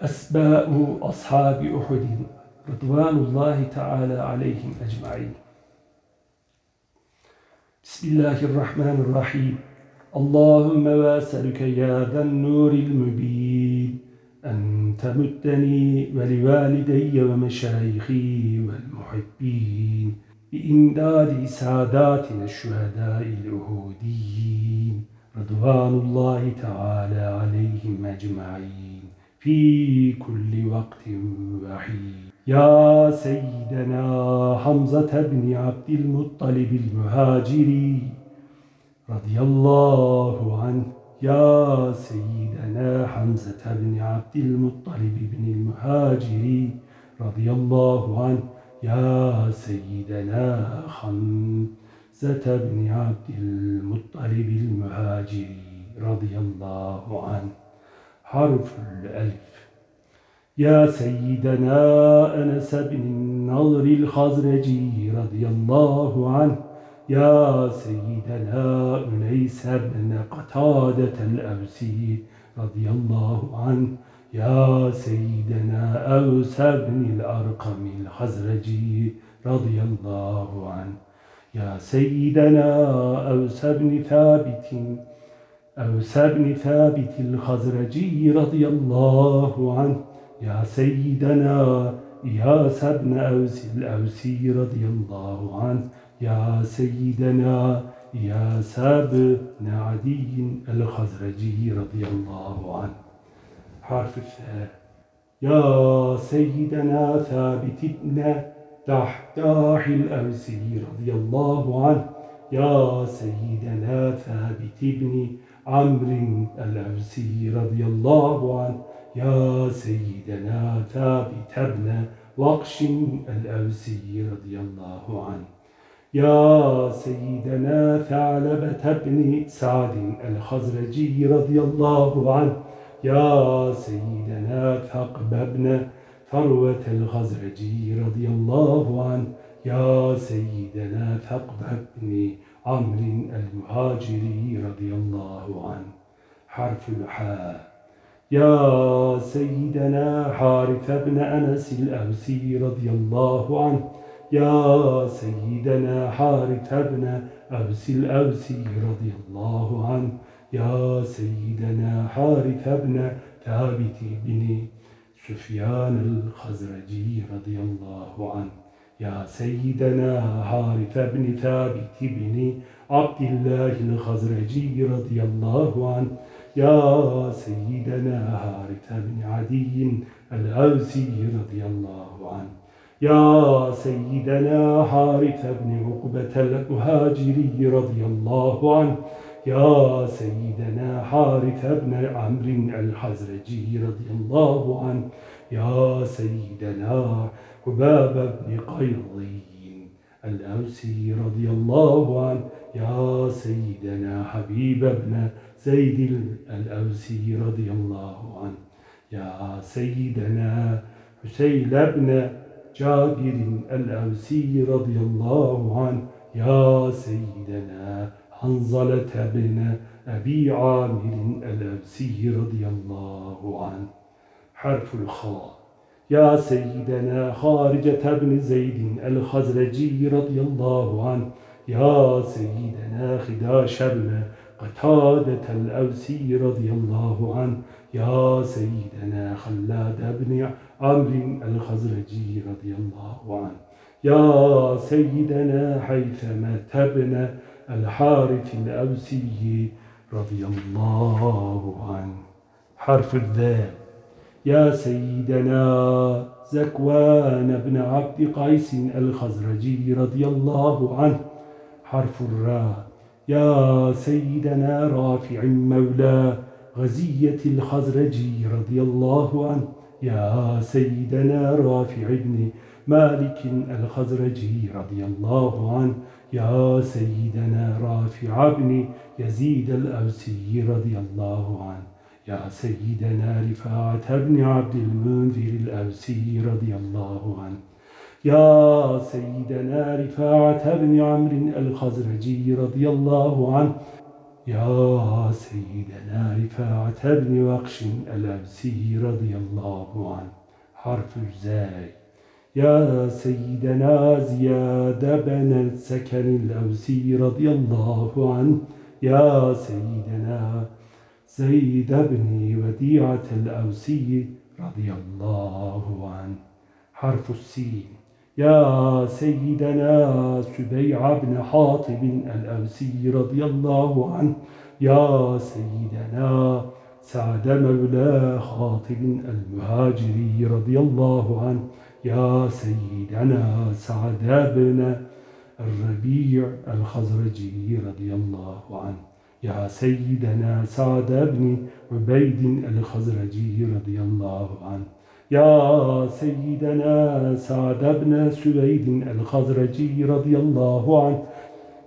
أسباء أصحاب أحد رضوان الله تعالى عليهم أجمعين. بسم الله الرحمن الرحيم. اللهم واسألك يا ذا النور المبين أن تمدني ولوالدي ومشايخي والمحبين بإمداد ساداتنا الشهداء الأهوديين رضوان الله تعالى عليهم أجمعين. في كل وقت وحيد يا سيدنا حمزة بن عبد المطلب المهاجري رضي الله عنه. يا سيدنا حمزة بن عبد المطلب بن المهاجري رضي الله عنه. يا سيدنا حمزة بن عبد المطلب المهاجري رضي الله عنه. حرف الألف. يا سيدنا أنس بن النضر الخزرجي رضي الله عنه. يا سيدنا أنيس بن قتادة الأوسي رضي الله عنه. يا سيدنا أوس بن الأرقم الخزرجي رضي الله عنه. يا سيدنا أوس بن ثابت أوس بن ثابت الخزرجي رضي الله عنه يا سيدنا إياس بن أوس الأوسي رضي الله عنه يا سيدنا إياس بن عدي الخزرجي رضي الله عنه. حرف الثاء يا سيدنا ثابت بن دحداح الأوسي رضي الله عنه يا سيدنا ثابت بن عمرو الأوسي رضي الله عنه يا سيدنا ثابت بن وقش الأوسي رضي الله عنه. يا سيدنا ثعلبة بن سعد الخزرجي رضي الله عنه. يا سيدنا ثقب بن ثروة الخزرجي رضي الله عنه. يا سيدنا ثقب بن عمرو المهاجري رضي الله عنه. حرف الحاء. يا سيدنا حارث بن أنس الأوسي رضي الله عنه. يا سيدنا حارث بن أوس الأوسي رضي الله عنه. يا سيدنا حارث بن ثابت بن سفيان الخزرجي رضي الله عنه. يا سيدنا حارث بن ثابت بن عبد الله الخزرجي رضي الله عنه. يا سيدنا حارث بن عدي الأوسي رضي الله عنه. يا سيدنا حارث بن عقبة المهاجري رضي الله عنه. يا سيدنا حارث بن عمرو الحزرجي رضي الله عنه. يا سيدنا حباب بن قيضي الأوسي رضي الله عنه يا سيدنا حبيب بن زيد الأوسي رضي الله عنه يا سيدنا حسين بن جابر الأوسي رضي الله عنه يا سيدنا حنظلة بن أبي عامر الأوسي رضي الله عنه. حرف الخاء. يا سيدنا خارجة بن زيد الخزرجي رضي الله عنه يا سيدنا خداش بن قتادة الأوسي رضي الله عنه يا سيدنا خلاد بن عمرو الخزرجي رضي الله عنه يا سيدنا حيثمة بن الحارث الأوسي رضي الله عنه. حرف الذال. يا سيدنا زكوان بن عبد قيس الخزرجي رضي الله عنه. حرف الراء. يا سيدنا رافع مولى غزية الخزرجي رضي الله عنه. يا سيدنا رافع بن مالك الخزرجي رضي الله عنه. يا سيدنا رافع بن يزيد الأوسي رضي الله عنه. يا سيدنا رفاعة بن عبد المنذر الأوسي رضي الله عنه. يا سيدنا رفاعة بن عمرو الخزرجي رضي الله عنه. يا سيدنا رفاعة بن وقش الأبسي رضي الله عنه. حرف الزاي. يا سيدنا زياد بن السكن الأوسي رضي الله عنه. يا سيدنا زيد بن وديعة الأوسي رضي الله عنه. حرف السين. يا سيدنا سبيع بن حاطب الأوسي رضي الله عنه. يا سيدنا سعد مولى خاطب المهاجري رضي الله عنه. يا سيدنا سعد بن الربيع الخزرجي رضي الله عنه. يا سيدنا سعد بن عبيد الخزرجي رضي الله عنه. يا سيدنا سعد بن سويد الخزرجي رضي الله عنه.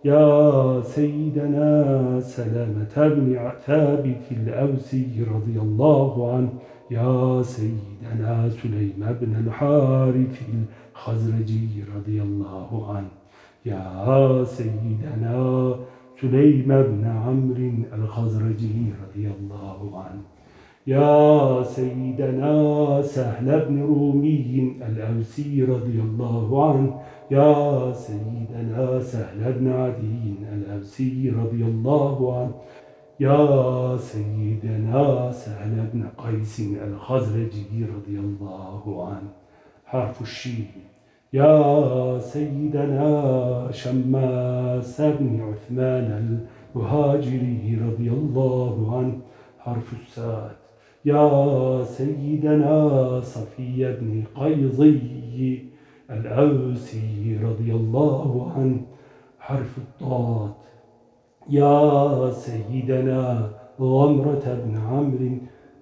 يا سيدنا سلامة بن ثابت الأوسي رضي الله عنه. يا سيدنا سليم بن الحارث الخزرجي رضي الله عنه. يا سيدنا سليم بن عمرو الخزرجي رضي الله عنه. يا سيدنا سهل بن رومي الأوسي رضي الله عنه. يا سيدنا سهل بن عدي الأوسي رضي الله عنه. يا سيدنا سهل بن قيس الخزرجي رضي الله عنه. حرف الشين. يا سيدنا شماس بن عثمان المهاجري رضي الله عنه حرف الساد. يا سيدنا صفي بن قيضي الأوسي رضي الله عنه حرف الطاط يا سيدنا غمرة بن عمرو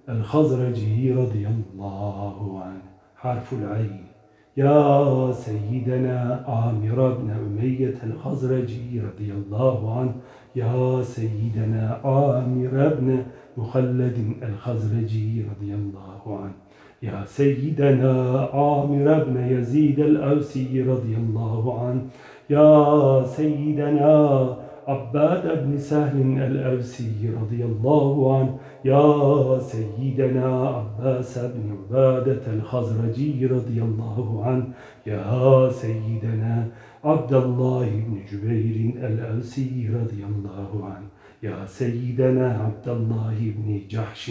الخزرجي رضي الله عنه حرف العين. يا سيدنا عامر بن أمية الخزرجي رضي الله عنه. يا سيدنا عامر بن مخلد الخزرجي رضي الله عنه. يا سيدنا عامر بن يزيد الأوسي رضي الله عنه. يا سيدنا عباد بن سهل الأوسي رضي الله عنه يا سيدنا عباس بن عبادة الخزرجي رضي الله عنه يا سيدنا عبد الله بن جبير الأوسي رضي الله عنه يا سيدنا عبد الله بن جحش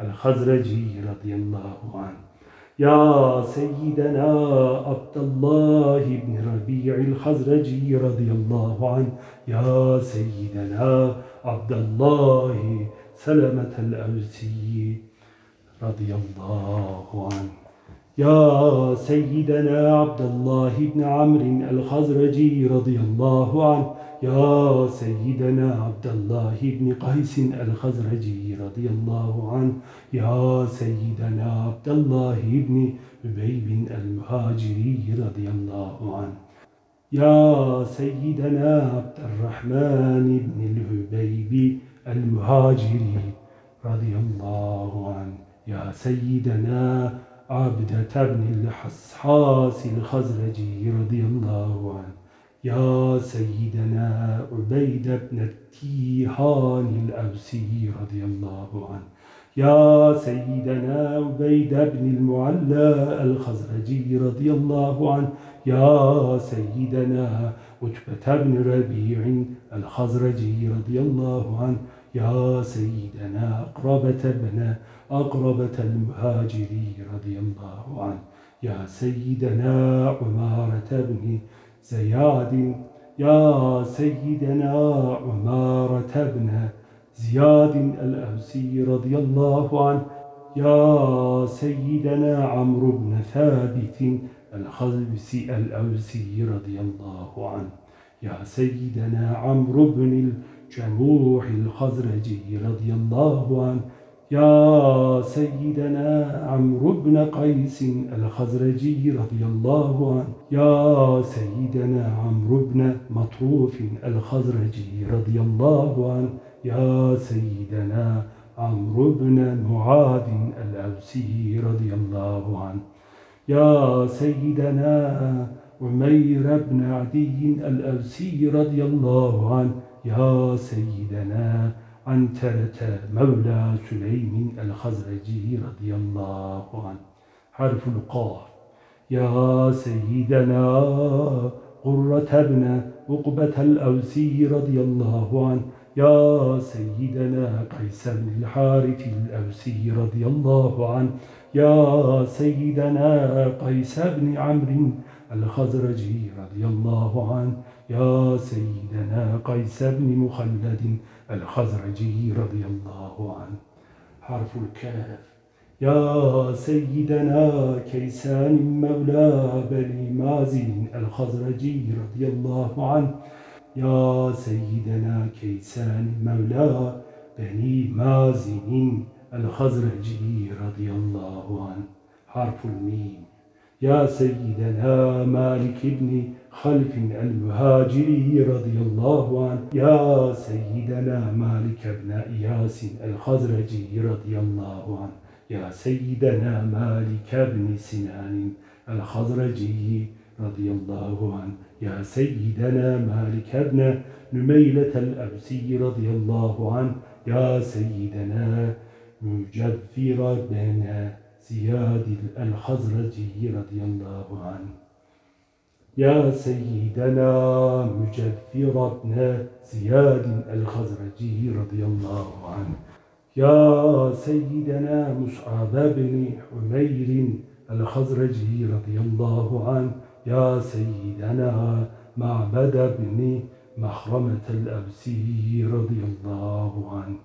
الخزرجي رضي الله عنه. يا سيدنا عبد الله بن ربيع الخزرجي رضي الله عنه. يا سيدنا عبد الله سلمة الأوسي رضي الله عنه. يا سيدنا عبد الله بن عمرو الخزرجي رضي الله عنه. يا سيدنا عبد الله بن قيس الخزرجي رضي الله عنه. يا سيدنا عبد الله بن أبي المهاجري رضي الله عنه. يا سيدنا عبد الرحمن بن الهبيب المهاجري رضي الله عنه. يا سيدنا عبدة بن الحصحاس الخزرجي رضي الله عنه. يا سيدنا عبيد بن التيهان الأوسي رضي الله عنه. يا سيدنا عبيد بن المعلى الخزرجي رضي الله عنه. يا سيدنا عتبة بن ربيع الخزرجي رضي الله عنه. يا سيدنا أقربة بن أقربة المهاجري رضي الله عنه. يا سيدنا عمارة بن زياد يا سيدنا عمارة بن زياد الأوسي رضي الله عنه يا سيدنا عمرو بن ثابت الخلبسي الأوسي رضي الله عنه يا سيدنا عمرو بن الجموح الخزرجي رضي الله عنه يا سيدنا عمرو بن قيس الخزرجي رضي الله عنه. يا سيدنا عمرو بن مطروف الخزرجي رضي الله عنه. يا سيدنا عمرو بن معاذ الأوسي رضي الله عنه. يا سيدنا عمير بن عدي الأوسي رضي الله عنه. يا سيدنا عنترة مولى سليم الخزرجي رضي الله عنه. حرف القاف. يا سيدنا قرة ابن عقبة الأوسي رضي الله عنه. يا سيدنا قيس بن الحارث الأوسي رضي الله عنه. يا سيدنا قيس بن عمرو الخزرجي رضي الله عنه يا سيدنا قيس بن مخلد الخزرجي رضي الله عنه. حرف الكاف. يا سيدنا كيسان مولى بني مازن الخزرجي رضي الله عنه. يا سيدنا كيسان مولى بني مازن الخزرجي رضي الله عنه. حرف الميم. يا سيدنا مالك بن خلف المهاجري رضي الله عنه. يا سيدنا مالك بن إياس الخزرجي رضي الله عنه. يا سيدنا مالك بن سنان الخزرجي رضي الله عنه. يا سيدنا مالك بن نميلة الأبسي رضي الله عنه. يا سيدنا مجفر بن زياد الخزرجي رضي الله عنه. يا سيدنا مجفر بن زياد الخزرجي رضي الله عنه. يا سيدنا مصعب بن حمير الخزرجي رضي الله عنه. يا سيدنا معبد بن مخرمة الأبسي رضي الله عنه.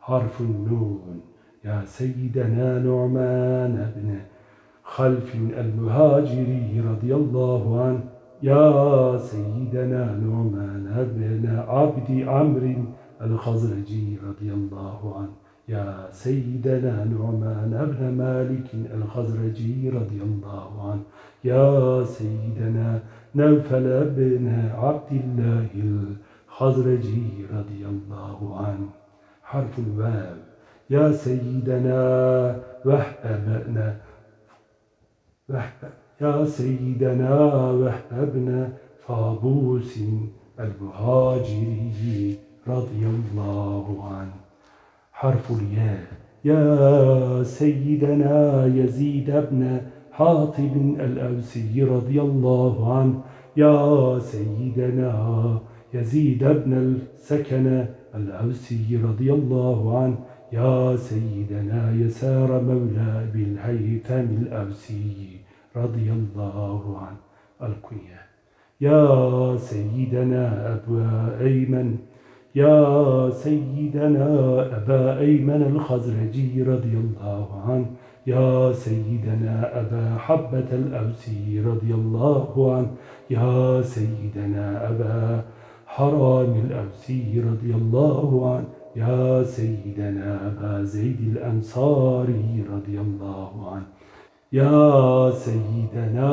حرف النون. يا سيدنا نعمان بن خلف المهاجري رضي الله عنه. يا سيدنا نعمان بن عبد عمرو الخزرجي رضي الله عنه. يا سيدنا نعمان بن مالك الخزرجي رضي الله عنه. يا سيدنا نوفل بن عبد الله الخزرجي رضي الله عنه. حرف الواو. يا سيدنا وهب يا سيدنا وهب فابوس المهاجري رضي الله عنه. حرف الياء. يا سيدنا يزيد بن حاطب الأوسي رضي الله عنه. يا سيدنا يزيد بن السكن الأوسي رضي الله عنه. يا سيدنا يسار مولى بالهيثم الأوسي رضي الله عنه. الكنية. يا سيدنا أبا أيمن. يا سيدنا أبا أيمن الخزرجي رضي الله عنه. يا سيدنا أبا حبة الأوسي رضي الله عنه. يا سيدنا أبا حرام الأوسي رضي الله عنه. يا سيدنا أبا زيد الأنصاري رضي الله عنه. يا سيدنا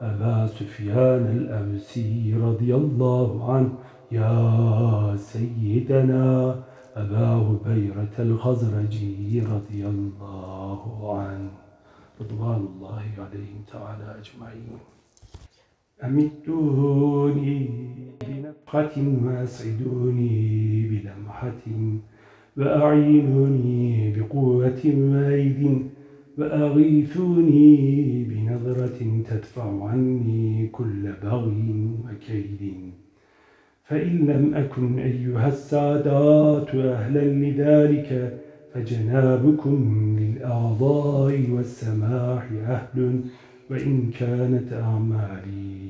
أبا سفيان الأوسي رضي الله عنه. يا سيدنا أبا هبيرة الخزرجي رضي الله عنه. رضوان الله عليهم تعالى أجمعين. أمدوني بنفخة وأسعدوني بلمحة وأعينوني بقوة وأيد وأغيثوني بنظرة تدفع عني كل بغي وكيد. فإن لم أكن أيها السادات أهلا لذلك فجنابكم للأعضاء والسماح أهل وإن كانت أعمالي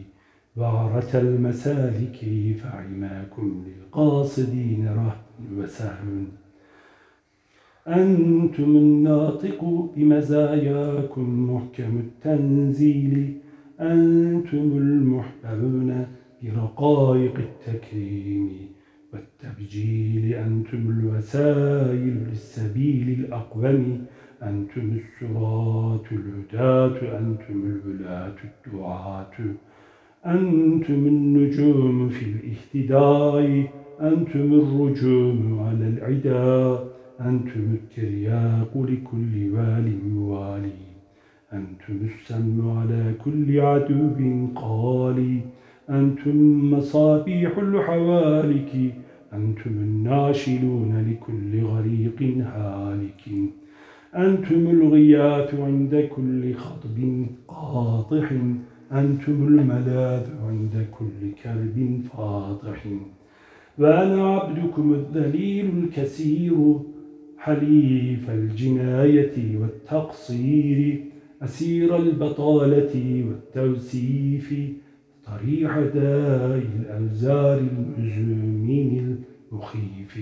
وعرة المسالك فعماكم للقاصدين رهن وسهل أنتم الناطق بمزاياكم محكم التنزيل. أنتم المحببون برقائق التكريم والتبجيل. أنتم الوسائل للسبيل الأقوم. أنتم السراة الهداة. أنتم الولاة الدعاة. أنتم النجوم في الاهتداء أنتم الرجوم على العداء أنتم الترياق لكل وال موالي أنتم السم على كل عدو قالي أنتم مصابيح الحوالك أنتم الناشلون لكل غريق هالك أنتم الغياث عند كل خطب قاطح. أنتم الملاذ عند كل كرب فاطح وأنا عبدكم الذليل الكثير حليف الجناية والتقصير أسير البطالة والتوسيف طريح داء الأوزار المزومين المخيف.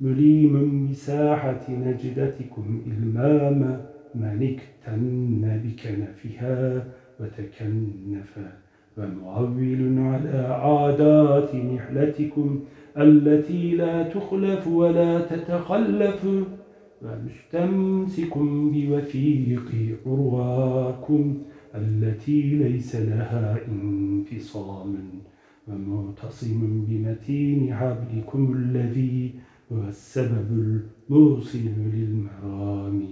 مليم مساحة نجدتكم إلمام من اكتن بكنفها. وتكنف ومعول على عادات نحلتكم التي لا تخلف ولا تتخلف ومستمسك بوثيق عرواكم التي ليس لها انفصام ومعتصم بمتين حبلكم الذي هو السبب الموصل للمرام.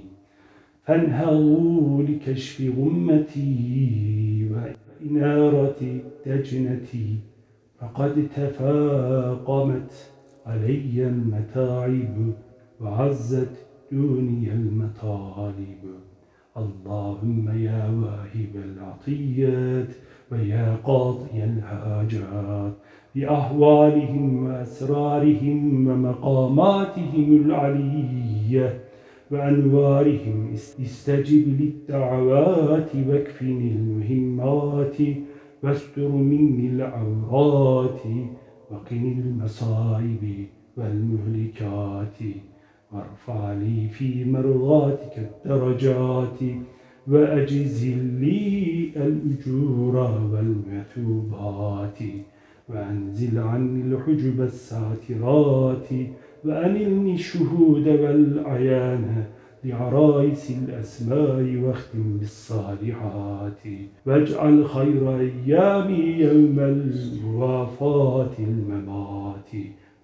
فانهضوا لكشف غمتي وإنارة دجنتي فقد تفاقمت علي المتاعب وعزت دوني المطالب. اللهم يا واهب العطيات ويا قاضي الحاجات بأهوالهم وأسرارهم ومقاماتهم العلية. وأنوارهم استجب للدعوات واكفني المهمات واستر مني العورات وقني المصائب والمهلكات. وارفع لي في مرضاتك الدرجات وأجزل لي الأجور والمثوبات. وأنزل عني الحجب الساترات وأنلني الشهود والعيان لعرائس الأسماء واختم بالصالحات واجعل خير أيامي يوم الموافاة الممات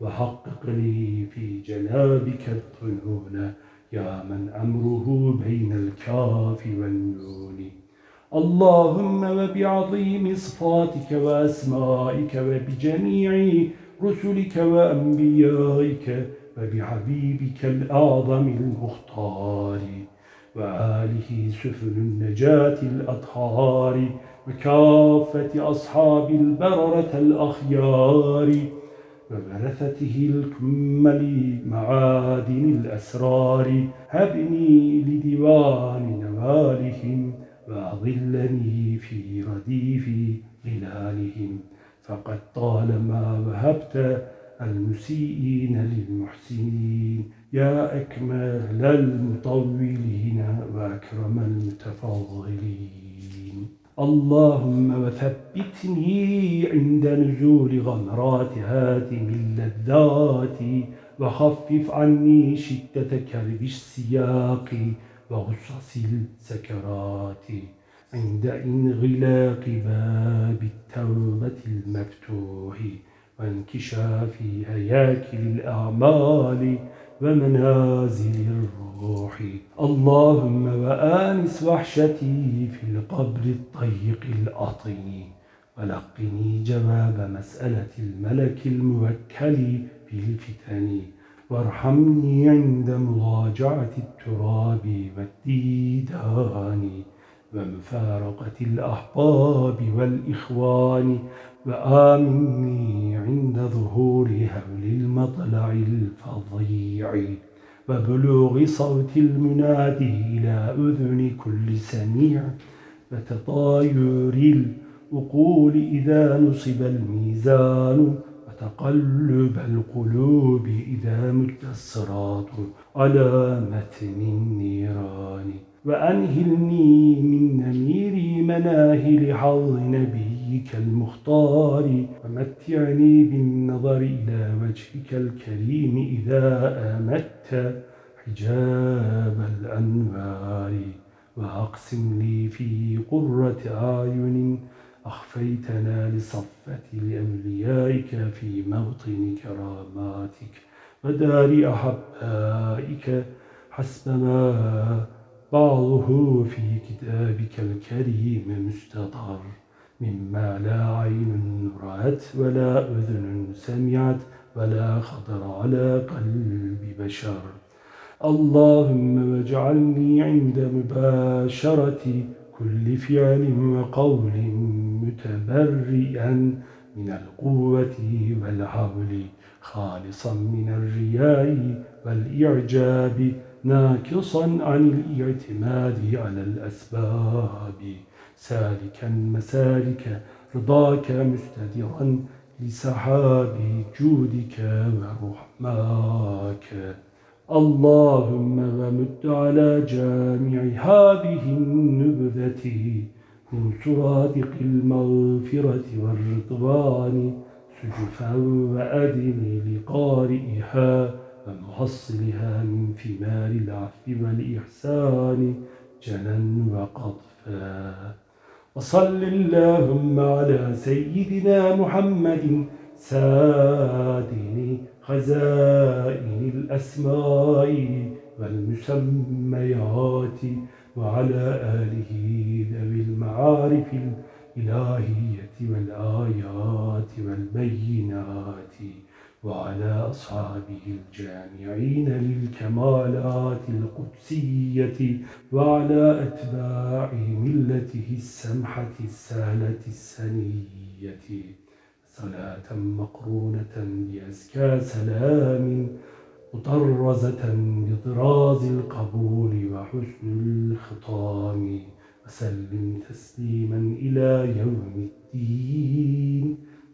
وحقق لي في جنابك الظنون يا من أمره بين الكاف والنون اللهم وبعظيم صفاتك وأسمائك وبجميع رسلك وأنبيائك وبحبيبك الأعظم المختار وآله سفن النجاة الأطهار وكافة أصحاب البررة الأخيار وبرثته الكمل معادن الأسرار هبني لديوان نوالهم وأظلني في رديف ظلالهم. فقد طالما وهبت المسيئين للمحسنين. يا أكمل المطولين وأكرم المتفضلين. اللهم وثبتني عند نزول غمرات هاتم اللذات وخفف عني شدة كرب السياق وغصص السكرات. عند انغلاق باب التوبة المفتوح وانكشاف هياكل الأعمال ومنازل الروح. اللهم وآنس وحشتي في القبر الضيق الأطي ولقني جواب مسألة الملك الموكل في الفتن. وارحمني عند مراجعة التراب والديدان. ومفارقة الأحباب والإخوان وآمني عند ظهور هول المطلع الفظيع. وبلوغ صوت المنادي إلى أذن كل سميع. وتطاير الأقول إذا نصب الميزان. وتقلب القلوب إذا مد الصراط. على متن النيران. وأنهلني من نمير مناهل حظ نبيك المختار. ومتعني بالنظر إلى وجهك الكريم إذا آمدت حجاب الأنوار. وأقسم لي في قرة أعين أخفيتنا لصفة لأوليائك في موطن كراماتك ودار أحبائك حسب ما بعضه في كتابك الكريم مستطر مما لا عين رأت ولا أذن سمعت ولا خطر على قلب بشر. اللهم واجعلني عند مباشرة كل فعل وقول متبرئا من القوة والحول خالصا من الرياء والإعجاب ناكصا عن الاعتماد على الأسباب. سالكا مسالك رضاك مستدرا لسحاب جودك ورحماك. اللهم ومد على جامع هذه النبذة من سرادق المغفرة والرضوان سجفا وأدم لقارئها. ومحصلها من ثمار العفو والإحسان جنا وقطفا. وصل اللهم على سيدنا محمد سادن خزائن الأسماء والمسميات وعلى آله ذوي المعارف الإلهية والآيات والبينات. وعلى أصحابه الجامعين للكمالات القدسية وعلى أتباع ملته السمحة السهلة السنية. صلاة مقرونة بأزكى سلام مطرزة بطراز القبول وحسن الخطام وسلم تسليما إلى يوم الدين.